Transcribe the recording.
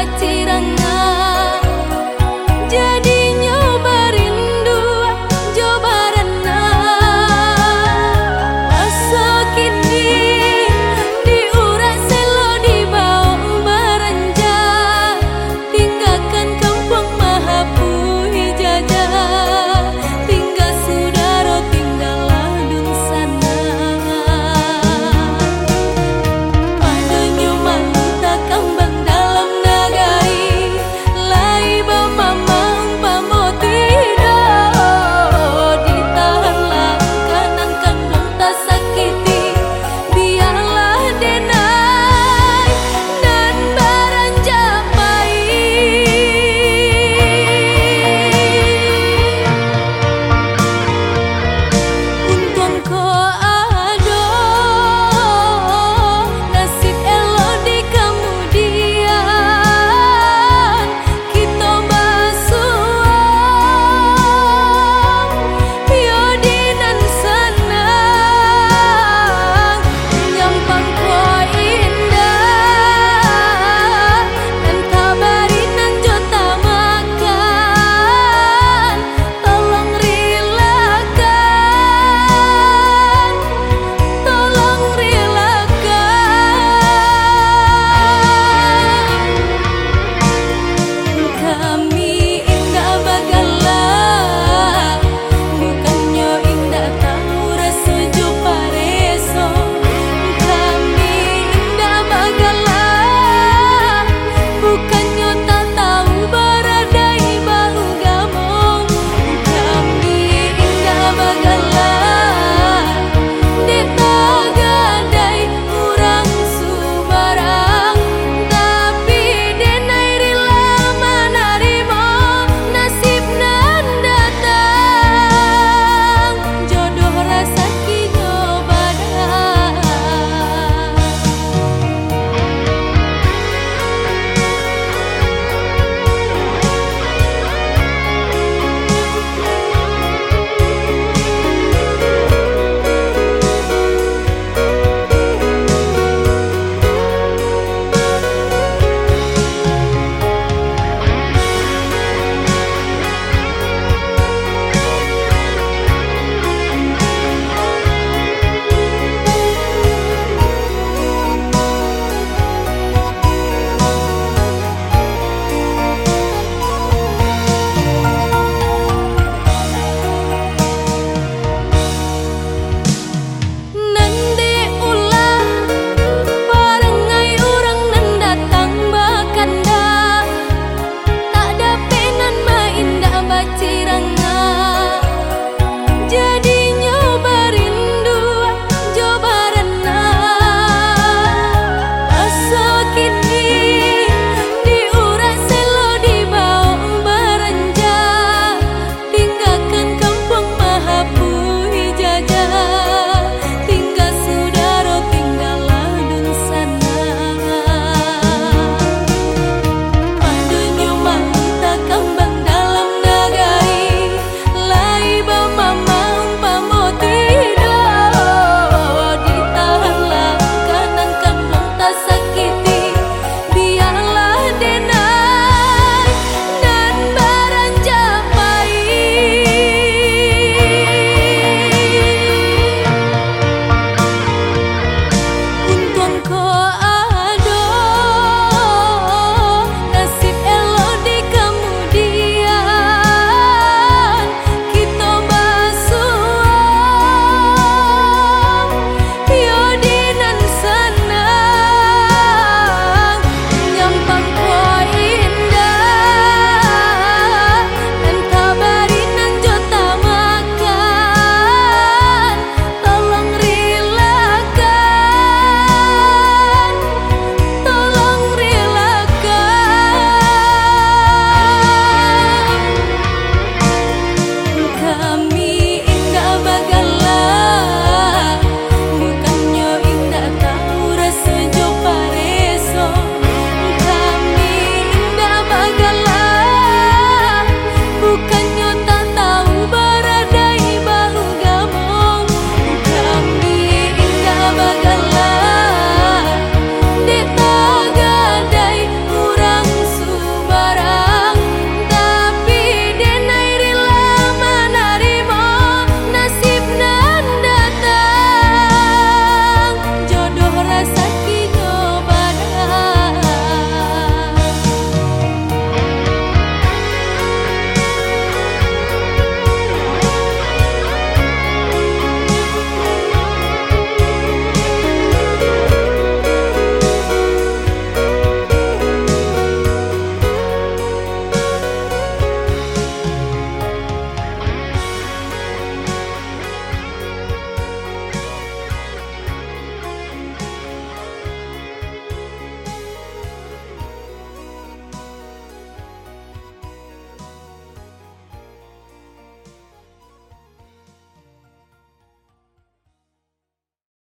like to